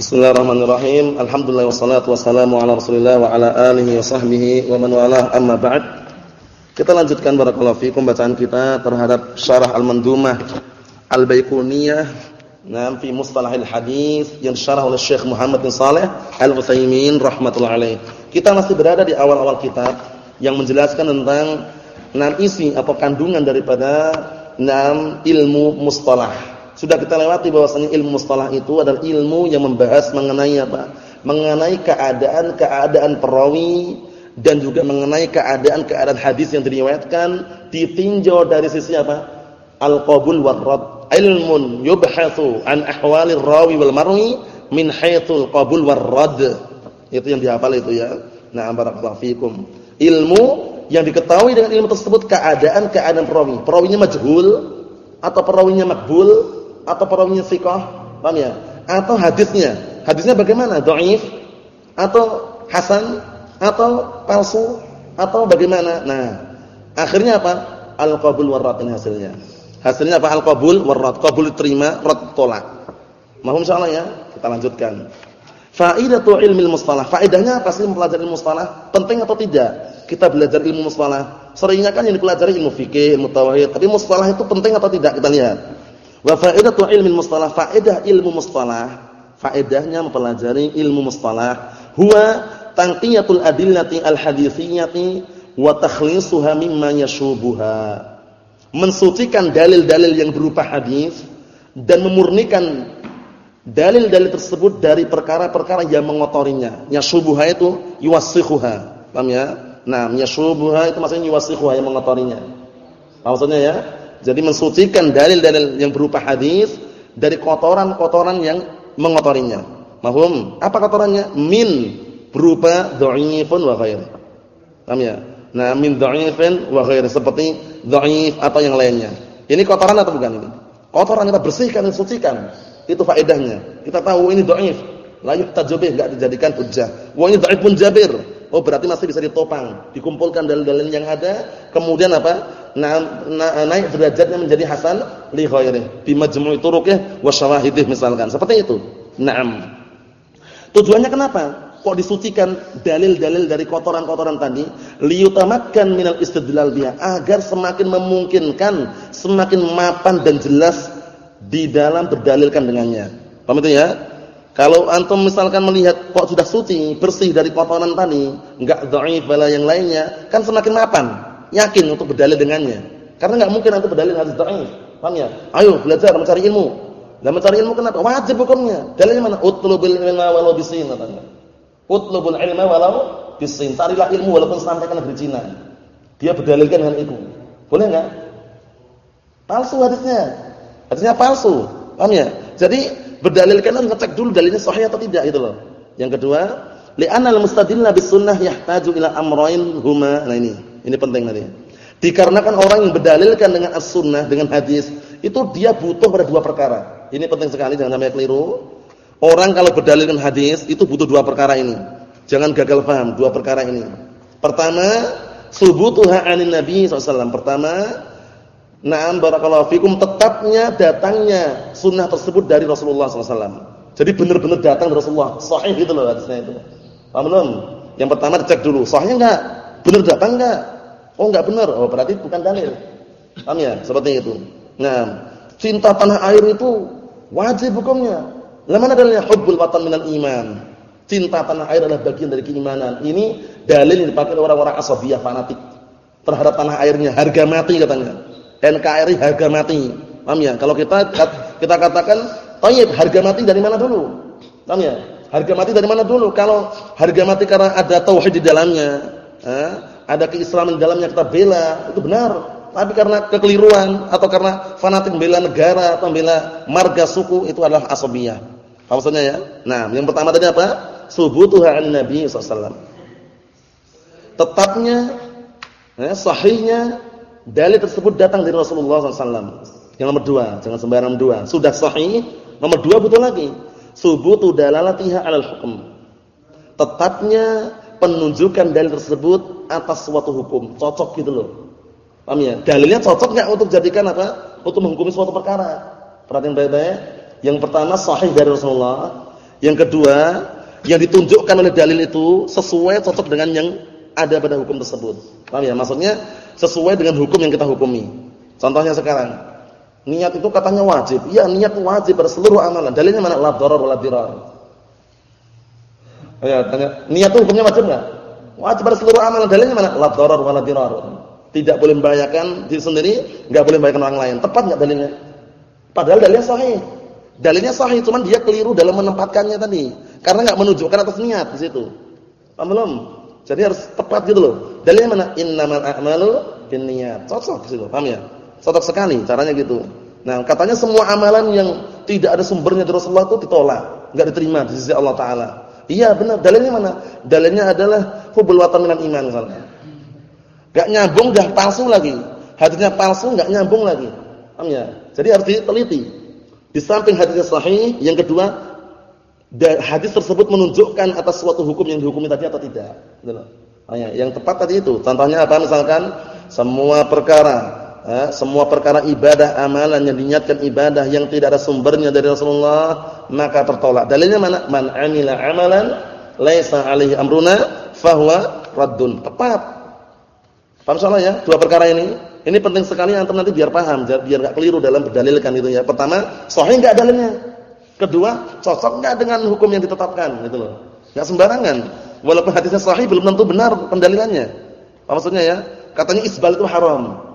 Bismillahirrahmanirrahim. Alhamdulillah wassalatu wassalamu ala Rasulillah wa ala alihi wa sahbihi wa man walah amma ba'd. Kita lanjutkan barakallahu fikum bacaan kita terhadap Syarah Al-Mandumah Al-Baiquniyah Naam fi Mustalahil Hadis yang syarah oleh Syekh Muhammad bin Saleh Al-Utsaimin rahimatullah alaih. Kita masih berada di awal-awal kitab yang menjelaskan tentang enam isi atau kandungan daripada enam ilmu mustalah sudah kita lewati bahwasanya ilmu mustalah itu adalah ilmu yang membahas mengenai apa? Mengenai keadaan-keadaan perawi dan juga mengenai keadaan-keadaan hadis yang diriwayatkan ditinjau dari sisi apa? Al-qabul wal rad. Ilmun yubhatsu an ahwalir rawi wal marwi min haitsul qabul wal rad. Itu yang dihafal itu ya. Nah, barakallahu fikum. Ilmu yang diketahui dengan ilmu tersebut keadaan-keadaan perawi. Perawinya majhul atau perawinya makbul atau perawinya thiqah, paham ya? Atau hadisnya. Hadisnya bagaimana? Dhaif atau hasan atau palsu atau bagaimana? Nah, akhirnya apa? Al-qabul warad ini hasilnya. Hasilnya apa? Al-qabul warad. Qabul diterima, rad tolak. Mohon insyaallah ya. Kita lanjutkan. Faidatu ilmi mustalah. Faedahnya apa sih mempelajari ilmu mustalah? Penting atau tidak? Kita belajar ilmu mustalah. Seringnya kan yang dipelajari ilmu fikih, ilmu tauhid, tapi mustalah itu penting atau tidak? Kita lihat. Wa faedatu ilmi mustalah, faedah ilmu mustalah, faedahnya mempelajari ilmu mustalah, huwa tanqiyatul adillati al-haditsiyati wa takhlisuha mimma yashubuha. Mensucikan dalil-dalil yang berupa hadis dan memurnikan dalil-dalil tersebut dari perkara-perkara yang mengotorinya. Yashubuha itu yuwassikhuha. Paham ya? Nah, yashubuha itu maksudnya yuwassikhuha yang mengotorinya. Maksudnya ya? Jadi mensucikan dalil-dalil yang berupa hadis dari kotoran-kotoran yang mengotorinya. Mahum? Apa kotorannya? Min berupa dhaifun wa ghair. Paham ya? Nah, min dhaifin wa ghair seperti dhaif atau yang lainnya. Ini kotoran atau bukan ini? Kotoran kita bersihkan dan sucikan. Itu faedahnya. Kita tahu ini dhaif, la bih, enggak dijadikan hujjah. Wah ini dhaif pun jabir. Oh berarti masih bisa ditopang, dikumpulkan dalil-dalil yang ada, kemudian apa? Na, na, naik derajatnya menjadi hasan li ghairihi bi majmu'i turuqih wa syawahidih misalkan. Seperti itu. Naam. Tujuannya kenapa? Kok disucikan dalil-dalil dari kotoran-kotoran tadi liyutamakkan minal istidlal biha agar semakin memungkinkan, semakin mapan dan jelas di dalam berdalilkan dengannya. Paham itu ya? Kalau antum misalkan melihat kok sudah suci, bersih dari kotoran tadi, enggak dhaif bala yang lainnya, kan semakin mapan, yakin untuk berdalil dengannya. Karena enggak mungkin antum berdalil hadis dhaif. Paham ya? Ayo belajar mencari ilmu. Dan mencari ilmu kenapa? Wajib hukumnya. Dalilnya mana? Utlubul ilma walau bisin katanya. Utlubul ilma walau bisin. Carilah ilmu walaupun sampai ke negeri Cina. Dia berdalilkan dengan itu. Boleh enggak? Palsu hadisnya. Hadisnya palsu. Paham ya? Jadi berdalilkan dan ngecek dulu dalilnya sahih atau tidak gitu loh. Yang kedua, li'anal mustadilla bis sunnah yahtaju ila amrayn huma. Nah ini, ini penting tadi. Dikarenakan orang yang berdalilkan dengan as-sunnah, dengan hadis, itu dia butuh pada dua perkara. Ini penting sekali jangan sampai keliru. Orang kalau berdalilkan hadis itu butuh dua perkara ini. Jangan gagal paham dua perkara ini. Pertama, subutuha 'anin nabi SAW. Pertama, Naam barakallahu fikum tetapnya datangnya sunnah tersebut dari Rasulullah SAW. Jadi benar-benar datang dari Rasulullah. Sahih gitu loh hadisnya itu. Paham belum? Yang pertama dicek dulu, sahih enggak? Benar datang enggak? Oh enggak benar. Oh berarti bukan dalil. Paham ya? Seperti itu. Nah, cinta tanah air itu wajib hukumnya. Lah mana dalilnya? Hubbul watan minal iman. Cinta tanah air adalah bagian dari keimanan. Ini dalil yang dipakai orang-orang asabiyah fanatik terhadap tanah airnya, harga mati katanya. NKRI harga mati. Paham ya? Kalau kita kita katakan, "Thayyib, harga mati dari mana dulu?" Paham ya? Harga mati dari mana dulu? Kalau harga mati karena ada tauhid di dalamnya, eh, ada keislaman dalamnya kita bela, itu benar. Tapi karena kekeliruan atau karena fanatik membela negara atau membela marga suku itu adalah asabiyah. Apa maksudnya ya? Nah, yang pertama tadi apa? Subutuha an Nabi sallallahu Tetapnya eh, sahihnya dalil tersebut datang dari Rasulullah SAW. Yang nomor dua, jangan sembarang nomor dua. Sudah sahih, nomor dua butuh lagi. Subutu dalalatiha alal hukum. Tetapnya penunjukan dalil tersebut atas suatu hukum. Cocok gitu loh. Paham ya? Dalilnya cocok nggak untuk jadikan apa? Untuk menghukumi suatu perkara. Perhatian baik-baik. Yang pertama sahih dari Rasulullah. Yang kedua, yang ditunjukkan oleh dalil itu sesuai cocok dengan yang ada pada hukum tersebut. Paham ya? Maksudnya sesuai dengan hukum yang kita hukumi. Contohnya sekarang, niat itu katanya wajib. Iya, niat wajib pada seluruh amalan. Dalilnya mana? La dharar wala dirar. Ya, tanya, niat itu hukumnya wajib enggak? Wajib pada seluruh amalan. Dalilnya mana? La dharar wala dirar. Tidak boleh membahayakan diri sendiri, enggak boleh membahayakan orang lain. Tepat enggak dalilnya? Padahal dalilnya sahih. Dalilnya sahih, cuman dia keliru dalam menempatkannya tadi. Karena enggak menunjukkan atas niat di situ. Paham belum? Jadi harus tepat gitu loh. Dalilnya mana? Innamal a'malu binniyat. Cocok gitu, paham ya? Cocok sekali caranya gitu. Nah, katanya semua amalan yang tidak ada sumbernya dari Rasulullah itu ditolak, enggak diterima di sisi Allah taala. Iya, benar. Dalilnya mana? Dalilnya adalah hubul watan minal iman misalnya. Enggak nyambung dah palsu lagi. Hadisnya palsu enggak nyambung lagi. Paham ya? Jadi harus diteliti. Di samping hadisnya sahih, yang kedua hadis tersebut menunjukkan atas suatu hukum yang dihukumi tadi atau tidak. Gitu Hanya yang tepat tadi itu. Contohnya apa? Misalkan semua perkara, semua perkara ibadah, amalan yang dinyatakan ibadah yang tidak ada sumbernya dari Rasulullah, maka tertolak. Dalilnya mana? Man 'amila 'amalan laisa 'alaihi amruna fahuwa raddun. Tepat. Paham ya? Dua perkara ini. Ini penting sekali antum nanti biar paham, biar enggak keliru dalam berdalilkan itu ya. Pertama, sahih enggak dalilnya? Kedua, cocok enggak dengan hukum yang ditetapkan gitu loh. Enggak sembarangan. Walaupun hadisnya sahih belum tentu benar pendalilannya. Apa maksudnya ya? Katanya isbal itu haram.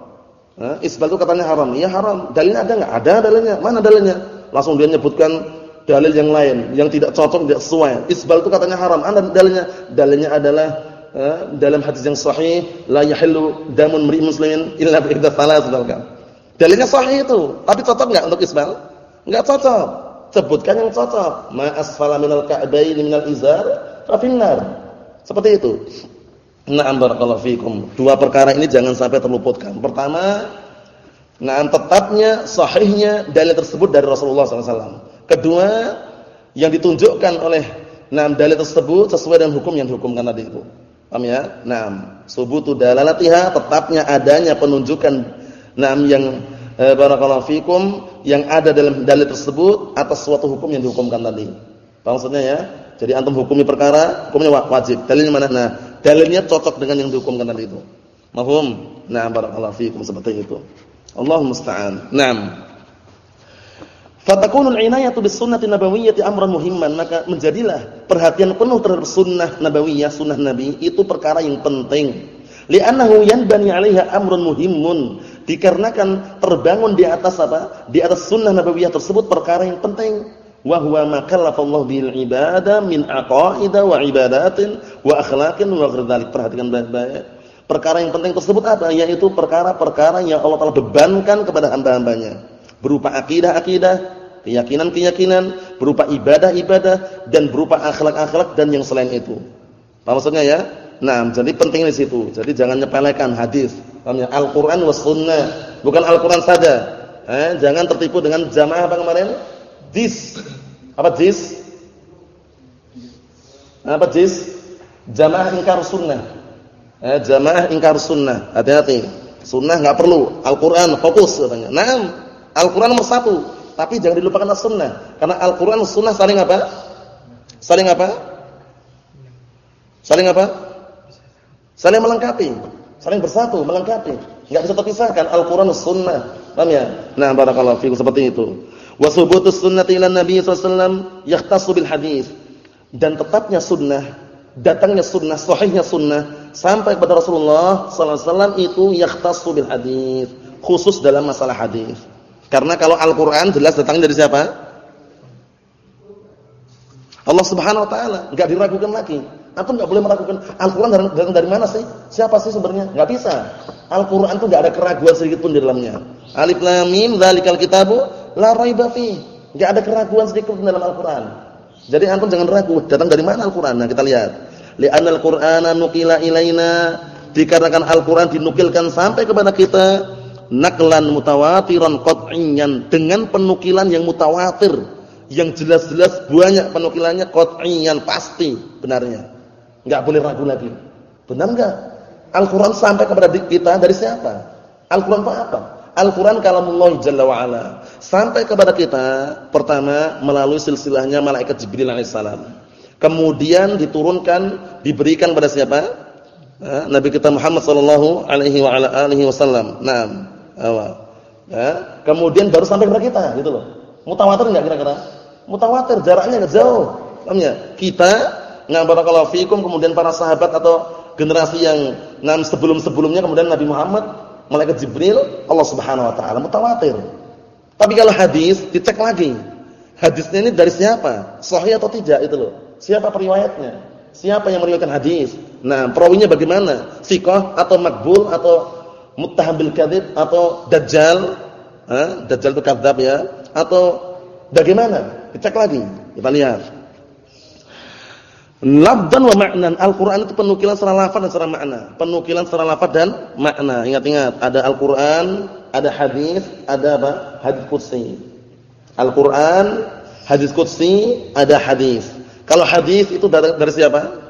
Nah, isbal itu katanya haram. Iya haram. Dalilnya ada enggak? Ada dalilnya. Mana dalilnya? Langsung dia nyebutkan dalil yang lain yang tidak cocok, tidak sesuai. Isbal itu katanya haram. Ada dalilnya? Dalilnya adalah eh, dalam hadis yang sahih, la yahillu damun mri muslimin illa bi ihda salas Dalilnya sahih itu, tapi cocok enggak untuk isbal? Enggak cocok sebutkan yang cocok. Ma asfala minal ka'baini minal izar fa. Seperti itu. Na'am barakallahu fikum. Dua perkara ini jangan sampai terluputkan. Pertama, na'am tetapnya sahihnya dalil tersebut dari Rasulullah SAW. Kedua, yang ditunjukkan oleh na'am dalil tersebut sesuai dengan hukum yang dihukumkan tadi itu. Paham ya? Naam, subutu dalalatiha tetapnya adanya penunjukan na'am yang eh, barakallahu fikum yang ada dalam dalil tersebut atas suatu hukum yang dihukumkan tadi. Maksudnya ya? Jadi antum hukumi perkara, hukumnya wajib. Dalilnya mana? Nah, dalilnya cocok dengan yang dihukumkan tadi itu. Mahum? Nah, barakallahu fikum seperti itu. Allahu musta'an. Naam. Fatakunul inayatu bis sunnati nabawiyyati amran muhimman, maka menjadilah perhatian penuh terhadap sunnah nabawiyah, sunnah nabi itu perkara yang penting. Li'annahu yanbani 'alaiha amrun muhimmun dikarenakan terbangun di atas apa? Di atas sunnah nabawiyah tersebut perkara yang penting. Wa huwa ma kallafallahu bil ibadah min aqaida wa ibadatin wa akhlaqin wa ghairdalik. Perhatikan baik-baik. Perkara yang penting tersebut apa? Yaitu perkara-perkara yang Allah Taala bebankan kepada hamba-hambanya. Berupa akidah-akidah, keyakinan-keyakinan, berupa ibadah-ibadah dan berupa akhlak-akhlak dan yang selain itu. Apa maksudnya ya? Nah, jadi penting di situ. Jadi jangan nyepelekan hadis. Ya? Al-Qur'an was sunnah, bukan Al-Qur'an saja. Eh, jangan tertipu dengan jamaah apa kemarin? Dis. Apa dis? Apa dis? Jamaah ingkar sunnah. Eh, jamaah ingkar sunnah. Hati-hati. Sunnah enggak perlu. Al-Qur'an fokus katanya. Naam. Al-Qur'an nomor satu, tapi jangan dilupakan as-sunnah. Karena Al-Qur'an sunnah saling apa? Saling apa? Saling apa? Saling melengkapi. Saling bersatu, melengkapi. Enggak bisa terpisahkan Al-Qur'an Sunnah. Paham ya? Nah, barakallahu fiikum seperti itu. Wa subutus sunnati ila Nabi sallallahu bil hadis. Dan tetapnya sunnah, datangnya sunnah, sahihnya sunnah sampai kepada Rasulullah sallallahu alaihi wasallam itu yahtassu bil hadis, khusus dalam masalah hadis. Karena kalau Al-Qur'an jelas datangnya dari siapa? Allah Subhanahu wa taala, enggak diragukan lagi. Antum enggak boleh meragukan Al-Qur'an datang dari mana sih? Siapa sih sumbernya? Enggak bisa. Al-Qur'an itu enggak ada keraguan sedikit pun di dalamnya. Alif lam mim dzalikal kitabu la raiba fi. Enggak ada keraguan sedikit pun dalam Al-Qur'an. Jadi antum jangan ragu datang dari mana Al-Qur'an. Nah, kita lihat. Li'anna al-Qur'ana nuqila ilaina dikarenakan Al-Qur'an dinukilkan sampai kepada kita naklan mutawatiran qat'iyyan dengan penukilan yang mutawatir yang jelas-jelas banyak penukilannya qat'iyyan pasti benarnya Enggak boleh ragu lagi. Benar enggak? Al-Qur'an sampai kepada kita dari siapa? Al-Qur'an itu apa? Al-Qur'an kalamullah jalla wa ala. Sampai kepada kita pertama melalui silsilahnya malaikat Jibril alaihissalam. Kemudian diturunkan, diberikan pada siapa? Nabi kita Muhammad sallallahu alaihi wa ala alihi wasallam. Naam. Ya. Kemudian baru sampai kepada kita, gitu loh. Mutawatir enggak kira-kira? Mutawatir, jaraknya enggak jauh. Paham ya? Kita ngabarakallahu fikum kemudian para sahabat atau generasi yang enam sebelum-sebelumnya kemudian Nabi Muhammad, malaikat Jibril, Allah Subhanahu wa taala mutawatir. Tapi kalau hadis dicek lagi. Hadisnya ini dari siapa? Sahih atau tidak itu loh. Siapa periwayatnya? Siapa yang meriwayatkan hadis? Nah, perawinya bagaimana? Siqah atau makbul atau muttaham bil atau dajjal? Ha? Dajjal itu kadzab ya? Atau bagaimana? Dicek lagi. Kita lihat. Labdan wa ma'nan. Al-Qur'an itu penukilan secara lafaz dan secara makna. Penukilan secara lafaz dan makna. Ingat-ingat, ada Al-Qur'an, ada hadis, ada apa? Hadis qudsi. Al-Qur'an, hadis qudsi, ada hadis. Kalau hadis itu dari, dari siapa?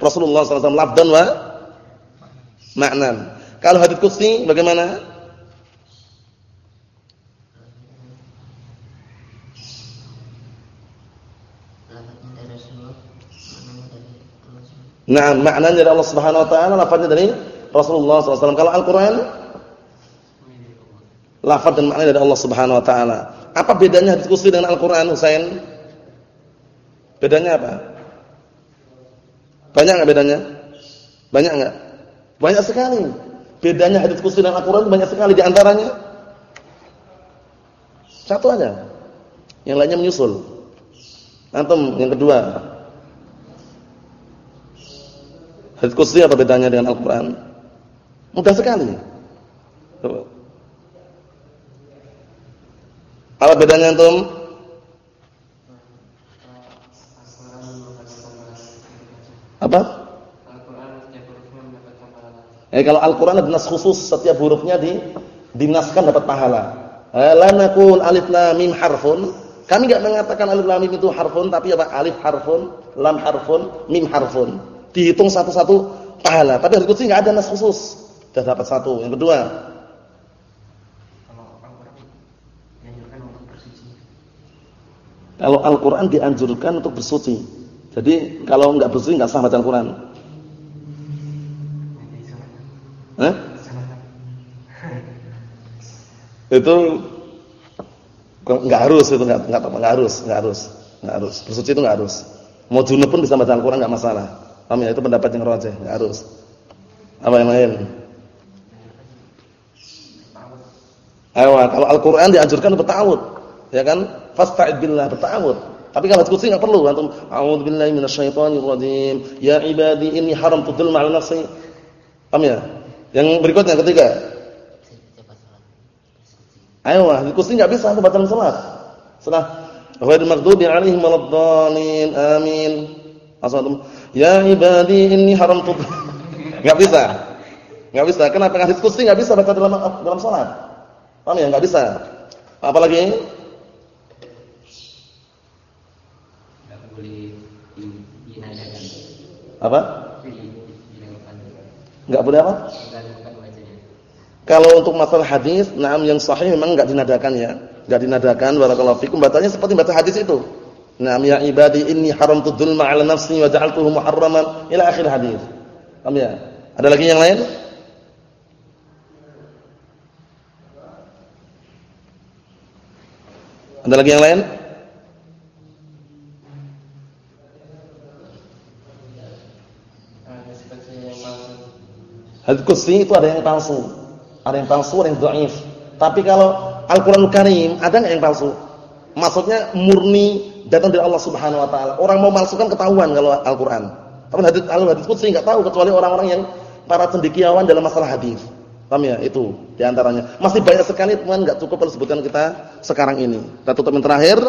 Rasulullah SAW labdan wa ma'nan. Kalau hadis qudsi bagaimana? Nah, maknanya dari Allah Subhanahu wa taala, lafaznya dari Rasulullah SAW. Kalau Al-Qur'an lafaz dan maknanya dari Allah Subhanahu wa taala. Apa bedanya hadis qudsi dengan Al-Qur'an, Husain? Bedanya apa? Banyak enggak bedanya? Banyak enggak? Banyak sekali. Bedanya hadis qudsi dengan Al-Qur'an banyak sekali di antaranya. Satu aja. Yang lainnya menyusul. Antum yang kedua. Hadis qudsi apa bedanya dengan Al-Qur'an? Mudah sekali. Apa bedanya antum? Apa? Eh kalau Al-Qur'an ada nas khusus, setiap hurufnya di dinaskan dapat pahala. Eh, la naqul alif lam mim harfun. Kami enggak mengatakan alif lam mim itu harfun, tapi apa? Alif harfun, lam harfun, mim harfun dihitung satu-satu pahala. Tapi hadis qudsi enggak ada nas khusus. Sudah dapat satu. Yang kedua, kalau Al-Qur'an dianjurkan untuk bersuci. Jadi kalau enggak bersuci enggak sah baca Al-Qur'an. Eh? Itu enggak harus itu enggak enggak, enggak harus, enggak harus, enggak harus. Bersuci itu enggak harus. Mau junub pun bisa baca Al-Qur'an enggak masalah. Paham ya? Itu pendapat yang rajih, enggak harus. Apa yang lain? Ayo, kalau Al-Qur'an dianjurkan bertawud, ya kan? Fasta'id billah bertawud. Tapi kalau kursi enggak perlu antum a'udzu billahi minasyaitonir rajim. Ya ibadi inni haramtu dzulma 'ala nafsi. Paham ya? Yang berikutnya ketiga. Ayo, di kursi enggak bisa dalam salat. Ghairil maghdubi 'alaihim waladdallin. Amin. Asal Ya ibadi inni haramtu. Enggak bisa. Enggak bisa. Kenapa hadis qudsi enggak bisa baca dalam dalam salat? Paham ya? Enggak bisa. Apalagi? Apa? Enggak boleh apa? Kalau untuk masalah hadis, naam yang sahih memang enggak dinadakan ya. Enggak dinadakan barakallahu fikum. Bacanya seperti baca hadis itu. Naam ya ibadi inni haramtu dzulma 'ala nafsi wa ja'altuhu muharraman ila akhir hadis. Paham ya? Ada lagi yang lain? Ada lagi yang lain? Hadis qudsi itu ada yang palsu. Ada yang palsu, ada yang dhaif. Tapi kalau Al-Qur'anul Karim ada enggak yang palsu? Maksudnya murni datang dari Allah Subhanahu wa taala. Orang mau malsukan ketahuan kalau Al-Qur'an. Tapi hadis al-hadis qudsi enggak tahu kecuali orang-orang yang para cendekiawan dalam masalah hadis. Paham ya? Itu di antaranya. Masih banyak sekali teman enggak cukup kalau sebutkan kita sekarang ini. Kita tutup yang terakhir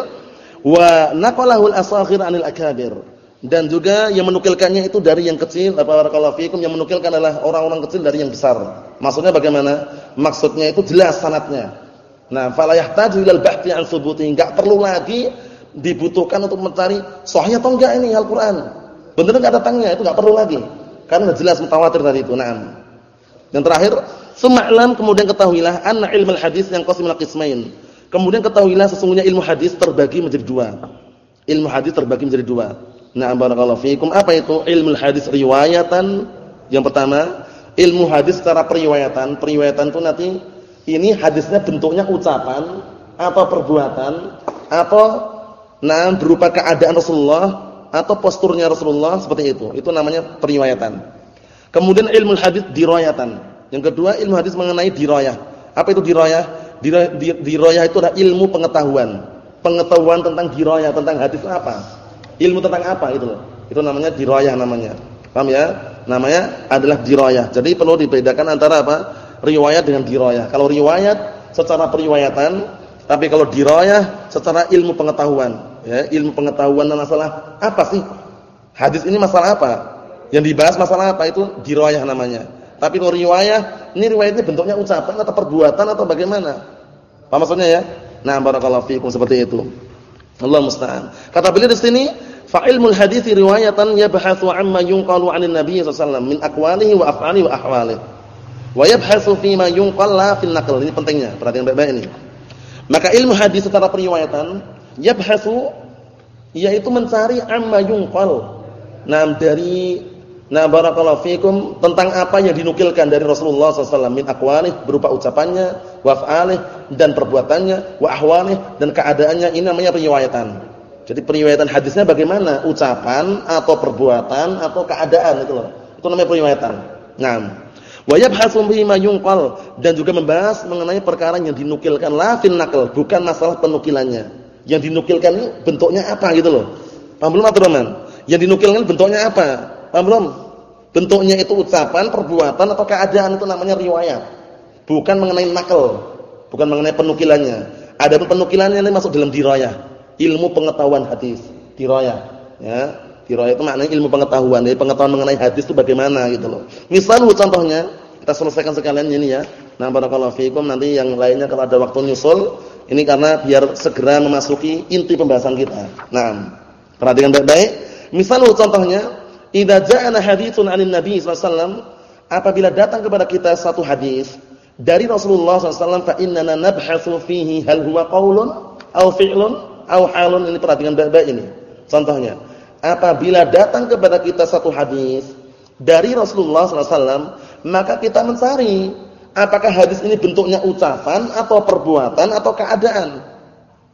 wa naqalahul asaghir anil akabir. Dan juga yang menukilkannya itu dari yang kecil, apa barakallahu fikum yang menukilkan adalah orang-orang kecil dari yang besar. Maksudnya bagaimana? Maksudnya itu jelas sanatnya. Nah, fala yahtaju ilal bahthi an thubuti. Enggak perlu lagi dibutuhkan untuk mencari sahih atau enggak ini Al-Qur'an. Benar enggak datangnya itu enggak perlu lagi. Karena jelas mutawatir tadi itu. Naam. Yang terakhir Suma'lam kemudian ketahuilah anna ilmu hadis yang qasimul qismain. Kemudian ketahuilah sesungguhnya ilmu hadis terbagi menjadi dua. Ilmu hadis terbagi menjadi dua. Nah, barakallahu fiikum. Apa itu ilmu hadis riwayatan? Yang pertama, ilmu hadis secara periwayatan. Periwayatan itu nanti ini hadisnya bentuknya ucapan atau perbuatan atau nah berupa keadaan Rasulullah atau posturnya Rasulullah seperti itu. Itu namanya periwayatan. Kemudian ilmu hadis dirayatan. Yang kedua ilmu hadis mengenai dirayah. Apa itu dirayah? Dirayah itu adalah ilmu pengetahuan. Pengetahuan tentang dirayah, tentang hadis itu apa? Ilmu tentang apa itu. Itu namanya dirayah namanya. Paham ya? Namanya adalah dirayah. Jadi perlu dibedakan antara apa? Riwayat dengan dirayah. Kalau riwayat secara periwayatan, tapi kalau dirayah secara ilmu pengetahuan. Ya, ilmu pengetahuan dan masalah apa sih? Hadis ini masalah apa? Yang dibahas masalah apa? Itu dirayah namanya. Tapi kalau riwayah, ini riwayatnya bentuknya ucapan atau perbuatan atau bagaimana? Apa maksudnya ya? Nah, barakallahu fiikum seperti itu. Allah musta'an. Kata beliau di sini, fa ilmul hadits riwayatan yabhathu amma yunqalu 'anil nabiy sallallahu alaihi wasallam min aqwalihi wa af'alihi wa ahwalihi. Wa yabhathu fi ma la fil naql. Ini pentingnya, perhatian baik-baik ini. Maka ilmu hadis secara periwayatan yabhathu yaitu mencari amma yunqal. Nah, dari Nah, barakallahu fikum tentang apa yang dinukilkan dari Rasulullah SAW min berupa ucapannya, wa af'alih dan perbuatannya, wa ahwalih dan keadaannya ini namanya periwayatan. Jadi periwayatan hadisnya bagaimana? Ucapan atau perbuatan atau keadaan itu loh. Itu namanya periwayatan. Nah, wa yabhasu bima yunqal dan juga membahas mengenai perkara yang dinukilkan la fil naql, bukan masalah penukilannya. Yang dinukilkan bentuknya apa gitu loh. Paham belum, Yang dinukilkan bentuknya apa? Paham belum? Bentuknya itu ucapan, perbuatan atau keadaan itu namanya riwayat. Bukan mengenai nakal, bukan mengenai penukilannya. Ada penukilannya ini masuk dalam dirayah, ilmu pengetahuan hadis, dirayah, ya. Dirayah itu maknanya ilmu pengetahuan, jadi pengetahuan mengenai hadis itu bagaimana gitu loh. Misal contohnya, kita selesaikan sekalian ini ya. Nah, barakallahu fiikum nanti yang lainnya kalau ada waktu nyusul, ini karena biar segera memasuki inti pembahasan kita. Nah, perhatikan baik-baik. Misal contohnya Idza ja'ana haditsun 'anil Nabi sallallahu apabila datang kepada kita satu hadis dari Rasulullah wasallam, fa innana fihi hal huwa qaulun aw fi'lun aw halun. Ini perhatikan baik-baik ini. Contohnya, apabila datang kepada kita satu hadis dari Rasulullah wasallam, maka kita mencari apakah hadis ini bentuknya ucapan atau perbuatan atau keadaan.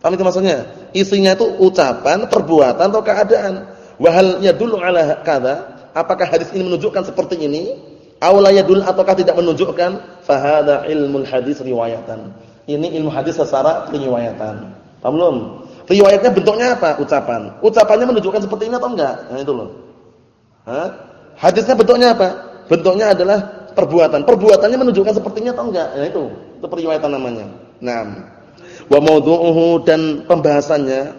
Paham itu maksudnya? Isinya itu ucapan, perbuatan atau keadaan. Wahal yadullu ala kada? Apakah hadis ini menunjukkan seperti ini? Aw la yadul ataukah tidak menunjukkan? Fahada ilmu hadis riwayatan. Ini ilmu hadis secara riwayatan. Paham belum? Riwayatnya bentuknya apa? Ucapan. Ucapannya menunjukkan seperti ini atau enggak? Nah itu loh. Hah? Hadisnya bentuknya apa? Bentuknya adalah perbuatan. Perbuatannya menunjukkan sepertinya atau enggak? Nah itu. Itu periwayatan namanya. Nah, wa maudhu'uhu dan pembahasannya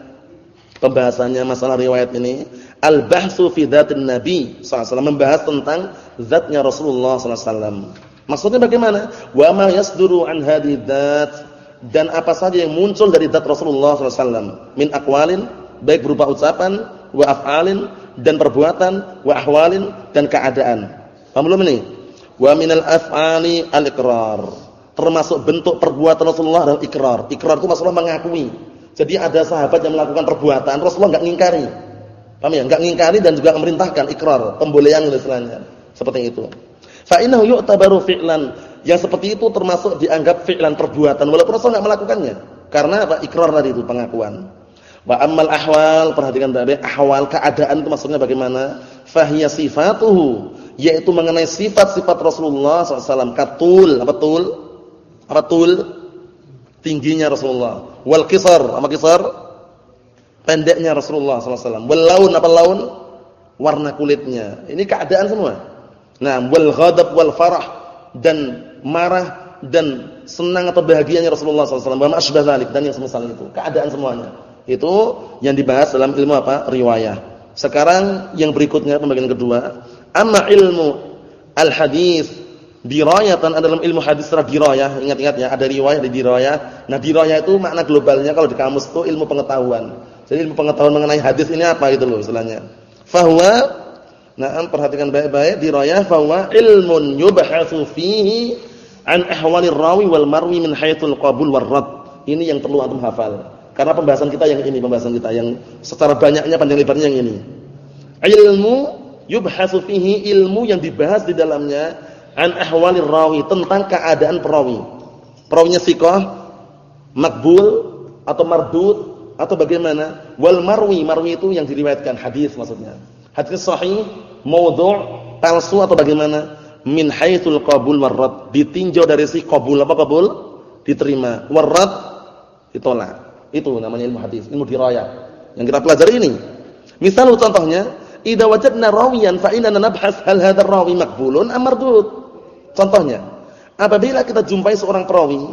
pembahasannya masalah riwayat ini Al-bahsu fi dzatin Nabi SAW membahas tentang zatnya Rasulullah SAW. Maksudnya bagaimana? Wa ma yasduru an hadhihi dan apa saja yang muncul dari zat Rasulullah SAW min aqwalin baik berupa ucapan wa af'alin dan perbuatan wa ahwalin dan keadaan. Paham belum ini? Wa minal af'ali al-iqrar. Termasuk bentuk perbuatan Rasulullah adalah ikrar. Ikrar itu maksudnya mengakui. Jadi ada sahabat yang melakukan perbuatan Rasulullah enggak ngingkari Paham ya? Enggak ngingkari dan juga memerintahkan ikrar, pembolehan istilahnya. Seperti itu. Fa innahu yu'tabaru fi'lan. Yang seperti itu termasuk dianggap fi'lan perbuatan walaupun Rasul enggak melakukannya. Karena apa? Ikrar tadi itu pengakuan. Wa ammal ahwal, perhatikan baik ahwal keadaan itu maksudnya bagaimana? Fahiya sifatuhu, yaitu mengenai sifat-sifat Rasulullah SAW. Katul, apa tul? Apa tul? Tingginya Rasulullah. Wal kisar, apa kisar? pendeknya Rasulullah SAW. Wal laun apa laun? Warna kulitnya. Ini keadaan semua. Nah, wal ghadab wal farah dan marah dan senang atau bahagianya Rasulullah SAW. Wa asbah dzalik dan yang semisal itu. Keadaan semuanya. Itu yang dibahas dalam ilmu apa? Riwayah. Sekarang yang berikutnya pembagian kedua, amma ilmu al-hadis dirayatan adalah ilmu hadis secara dirayah. Ingat-ingat ya, ada riwayah di dirayah. Nah, dirayah itu makna globalnya kalau di kamus itu ilmu pengetahuan. Jadi ilmu pengetahuan mengenai hadis ini apa gitu loh istilahnya. Fahuwa Nah, perhatikan baik-baik dirayah fahuwa ilmun yubhatsu fihi an ahwalir rawi wal marwi min haitsul qabul war rad. Ini yang perlu antum hafal. Karena pembahasan kita yang ini, pembahasan kita yang secara banyaknya panjang lebarnya yang ini. Ilmu yubhasu fihi ilmu yang dibahas di dalamnya an ahwalir rawi tentang keadaan perawi. Perawinya siqah, makbul atau mardud atau bagaimana? Wal marwi, marwi itu yang diriwayatkan hadis maksudnya. Hadis sahih, maudhu', palsu atau bagaimana? Min haitsul qabul warad. Ditinjau dari si qabul apa qabul? Diterima. Warad ditolak. Itu namanya ilmu hadis, ilmu dirayah. Yang kita pelajari ini. Misal contohnya, idza wajadna rawiyan fa inna nabhas hal hadzal rawi maqbulun am mardud. Contohnya, apabila kita jumpai seorang perawi,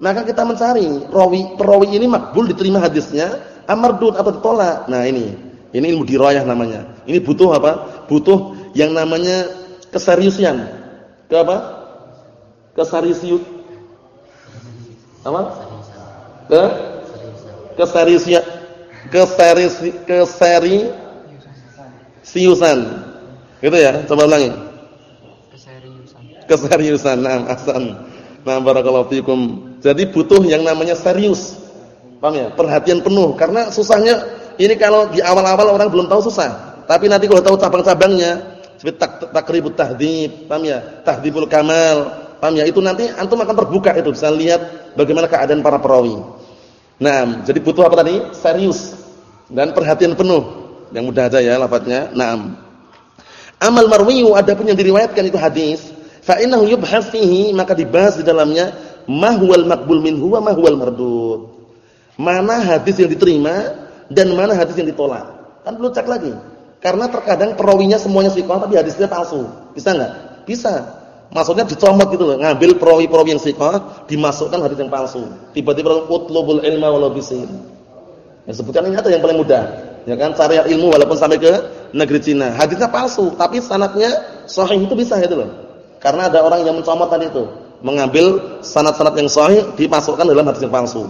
maka kita mencari rawi perawi ini makbul diterima hadisnya, am mardud atau ditolak. Nah, ini. Ini ilmu dirayah namanya. Ini butuh apa? Butuh yang namanya keseriusan. Ke apa? Keseriusan. Apa? Ke keseriusan. Keseri keseri siusan. Gitu ya? Coba ulangi. Keseriusan. Keseriusan. Nah, asan. Nah, barakallahu fikum. Jadi butuh yang namanya serius. Paham ya? Perhatian penuh karena susahnya ini kalau di awal-awal orang belum tahu susah. Tapi nanti kalau tahu cabang-cabangnya, tak, takribut tahdhib, paham ya? Tahdhibul kamal, paham ya? Itu nanti antum akan terbuka itu bisa lihat bagaimana keadaan para perawi. Nah, jadi butuh apa tadi? Serius dan perhatian penuh. Yang mudah aja ya lafadznya. Naam. Amal marwiyu adapun yang diriwayatkan itu hadis, fa innahu yubhas fihi maka dibahas di dalamnya mahwal maqbul minhu wa mahwal mardud. Mana hadis yang diterima dan mana hadis yang ditolak. Kan perlu cek lagi. Karena terkadang perawinya semuanya sikoh tapi hadisnya palsu. Bisa enggak? Bisa. Maksudnya dicomot gitu loh, ngambil perawi-perawi yang sikoh, dimasukkan hadis yang palsu. Tiba-tiba utlubul ilma walau bisin. Yang sebutkan ini atau yang paling mudah. Ya kan, cari ilmu walaupun sampai ke negeri Cina. Hadisnya palsu, tapi sanatnya sahih itu bisa gitu loh. Karena ada orang yang mencomot tadi itu, mengambil sanad-sanad yang sahih dimasukkan dalam hadis yang palsu.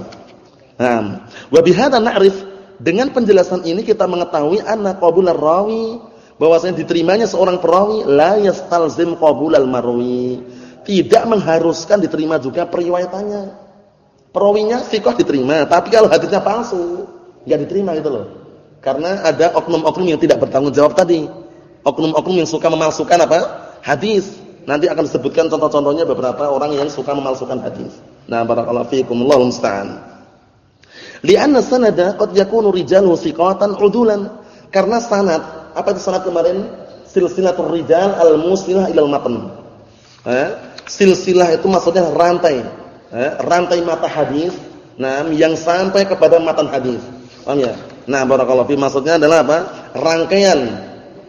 Nah, wa na'rif dengan penjelasan ini kita mengetahui anna qabular rawi bahwasanya diterimanya seorang perawi la yastalzim qabulal marwi. Tidak mengharuskan diterima juga periwayatannya. Perawinya sikoh diterima, tapi kalau hadisnya palsu, enggak diterima gitu loh. Karena ada oknum-oknum yang tidak bertanggung jawab tadi. Oknum-oknum yang suka memalsukan apa? Hadis. Nanti akan disebutkan contoh-contohnya beberapa orang yang suka memalsukan hadis. Nah, barakallahu fiikum, Allahu musta'an. Li'anna sanada qad yakunu rijaluhu thiqatan udulan. Karena sanad, apa itu sanad kemarin? Silsilatul rijal al-musilah ilal matan. Eh? Silsilah itu maksudnya rantai. Eh? Rantai mata hadis, nah yang sampai kepada matan hadis. Paham ya? Nah, barakallahu fi maksudnya adalah apa? Rangkaian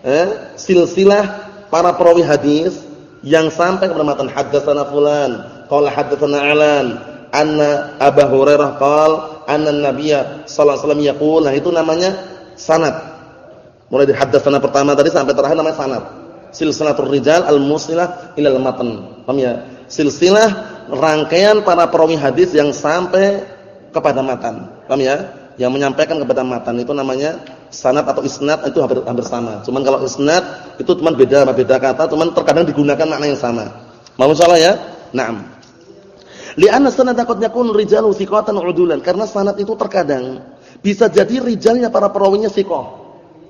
eh? silsilah para perawi hadis yang sampai kepada matan haddatsana fulan, qala haddatsana alan, anna Abu Hurairah qala anna nabiyya sallallahu alaihi wasallam yaqul nah itu namanya sanad. Mulai dari haddatsana pertama tadi sampai terakhir namanya sanad. Silsilatul rijal al-musilah ilal matan paham ya? Silsilah rangkaian para perawi hadis yang sampai kepada matan. Paham ya? Yang menyampaikan kepada matan. Itu namanya sanad atau isnad itu hampir, hampir sama. Cuman kalau isnad itu cuma beda beda kata cuman terkadang digunakan makna yang sama. Mau insyaallah ya? Na'am Li'anna sanad qad yakun rijalu thiqatan udulan. Karena sanad itu terkadang bisa jadi rijalnya para perawinya thiqah,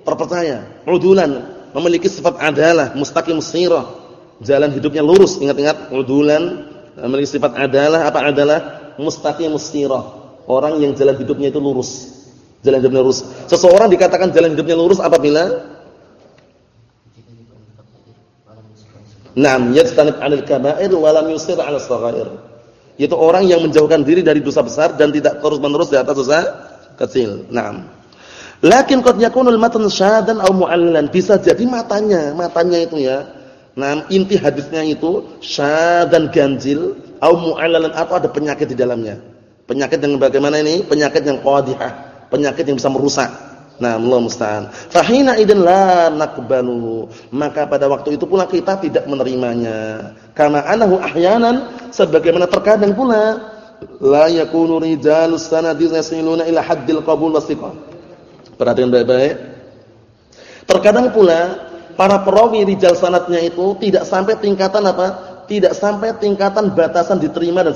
terpercaya, udulan, memiliki sifat adalah, mustaqim sirah, jalan hidupnya lurus, ingat-ingat udulan. Memiliki sifat adalah apa adalah? Mustaqim sirah. Orang yang jalan hidupnya itu lurus. Jalan hidupnya lurus. Seseorang dikatakan jalan hidupnya lurus apabila? Naam yajtanib 'anil kaba'ir wa lam yusir 'ala shaghair yaitu orang yang menjauhkan diri dari dosa besar dan tidak terus-menerus di atas dosa kecil. Naam. Lakin qad yakunul matan syadan aw mu'allalan. Bisa jadi matanya, matanya itu ya. Nah, inti hadisnya itu syadan ganjil aw mu'allalan atau ada penyakit di dalamnya. Penyakit yang bagaimana ini? Penyakit yang qadhihah, penyakit yang bisa merusak. Nah, Allah musta'an. Fahina idzan la naqbalu. Maka pada waktu itu pula kita tidak menerimanya. Karena anahu ahyanan sebagaimana terkadang pula la yakunu rijalus sanadi yasiluna ila haddil qabul wasiqah. Perhatikan baik-baik. Terkadang pula para perawi rijal sanadnya itu tidak sampai tingkatan apa? Tidak sampai tingkatan batasan diterima dan.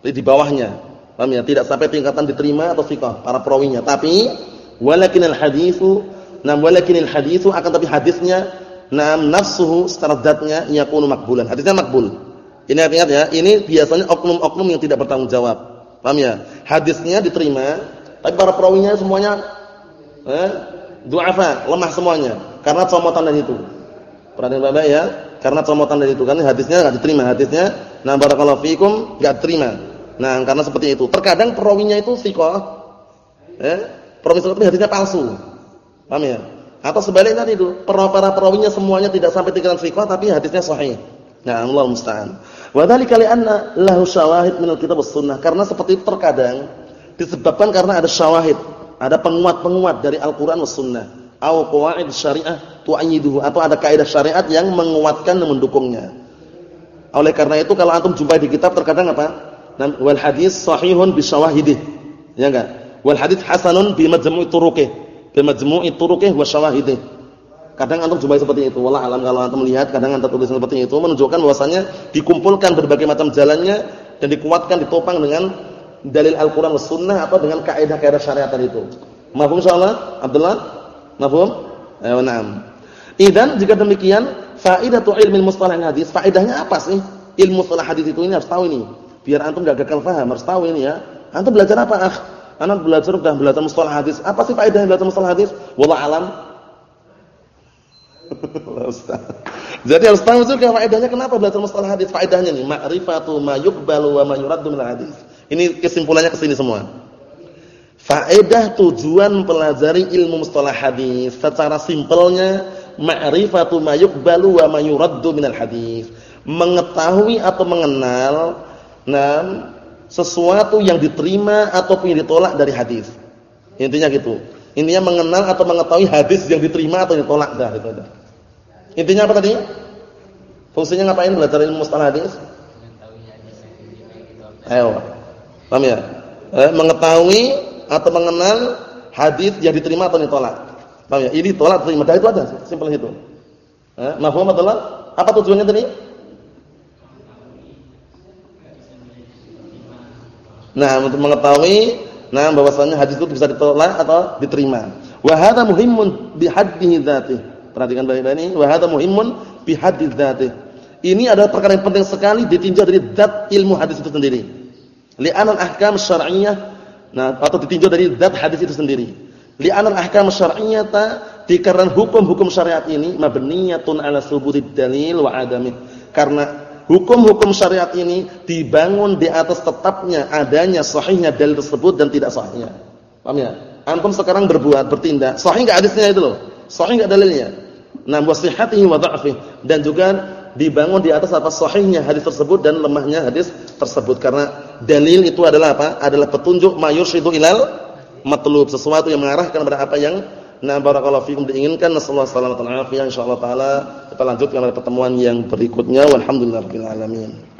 Jadi di bawahnya. Paham ya? Tidak sampai tingkatan diterima atau thiqah para perawinya. Tapi walakinal haditsu nam walakinal haditsu akan tapi hadisnya nam nafsuhu secara zatnya yakunu makbulan. Hadisnya makbul. Ini ingat ya, ini biasanya oknum-oknum yang tidak bertanggung jawab. Paham ya? Hadisnya diterima, tapi para perawinya semuanya eh, du'afa, lemah semuanya karena comotan dari itu. Perhatian Bapak ya, karena comotan dari itu kan hadisnya enggak diterima, hadisnya nah barakallahu fikum enggak terima. Nah, karena seperti itu. Terkadang perawinya itu thiqah. Eh, perawi itu hadisnya palsu. Paham ya? Atau sebaliknya itu, para perawinya semuanya tidak sampai tingkatan thiqah tapi hadisnya sahih. Nah, Allah musta'an. Wa dzalika li'anna lahu syawahid min al-kitab was-sunnah. Karena seperti itu terkadang disebabkan karena ada syawahid ada penguat-penguat dari Al-Qur'an was sunnah atau qawaid syariah tu'ayyiduhu atau ada kaidah syariat yang menguatkan dan mendukungnya. Oleh karena itu kalau antum jumpai di kitab terkadang apa? Wal hadis sahihun bi syawahidih. Ya enggak? Wal hadis hasanun bi majmu'i turuqih. Bi majmu'i turuqih wa syawahidih. Kadang antum jumpai seperti itu. Wallah alam kalau antum melihat kadang antum tulisan seperti itu menunjukkan bahwasanya dikumpulkan berbagai macam jalannya dan dikuatkan ditopang dengan dalil Al-Qur'an dan Sunnah atau dengan kaidah-kaidah syariat itu. Mafhum insyaallah? Abdullah? Mafhum? Ayo na'am. Idan jika demikian, faidatu ilmi mustalah hadis, faedahnya apa sih? Ilmu mustalah hadis itu ini harus tahu ini. Biar antum enggak gagal paham, harus tahu ini ya. Antum belajar apa, ah? Anak belajar udah belajar mustalah hadis. Apa sih faedahnya belajar mustalah hadis? Wallah alam. Jadi harus tahu juga faedahnya kenapa belajar mustalah hadis. Faedahnya nih, ma'rifatu ma yuqbalu wa ma yuraddu min hadis. Ini kesimpulannya ke sini semua. Faedah tujuan pelajari ilmu mustalah hadis secara simpelnya ma'rifatu ma yuqbalu wa ma yuraddu minal hadis. Mengetahui atau mengenal nah, sesuatu yang diterima ataupun yang ditolak dari hadis. Intinya gitu. Intinya mengenal atau mengetahui hadis yang diterima atau yang ditolak dah itu ada. Intinya apa tadi? Fungsinya ngapain belajar ilmu mustalah hadis? Ayo. Paham ya? Eh, mengetahui atau mengenal hadis yang diterima atau ditolak. Paham ya? Ini tolak terima. Dah itu ada, simpel itu. Eh, mafhum atau Apa tujuannya tadi? Nah, untuk mengetahui nah bahwasanya hadis itu bisa ditolak atau diterima. Wa hadza muhimmun bi haddihi. Perhatikan baik-baik ini, wa hadza muhimmun bi dzatih. Ini adalah perkara yang penting sekali ditinjau dari zat ilmu hadis itu sendiri li'anal ahkam syar'iyyah nah atau ditinjau dari zat hadis itu sendiri li'anal ahkam syar'iyyah dikarenakan hukum-hukum syariat ini mabniyatun ala subutid dalil wa adamih karena hukum-hukum syariat ini dibangun di atas tetapnya adanya sahihnya dalil tersebut dan tidak sahihnya. Paham ya? Antum sekarang berbuat bertindak sahih enggak hadisnya itu loh? Sahih enggak dalilnya? Nah wasihatihi wa dha'fihi. Dan juga dibangun di atas apa? Sahihnya hadis tersebut dan lemahnya hadis tersebut. Karena dalil itu adalah apa? Adalah petunjuk mayursyidu ilal matlub, sesuatu yang mengarahkan kepada apa yang na barakallahu fikum diinginkan. Nasallahu alaihi wasallam insyaallah taala kita lanjutkan pada pertemuan yang berikutnya. Walhamdulillahirabbil alamin.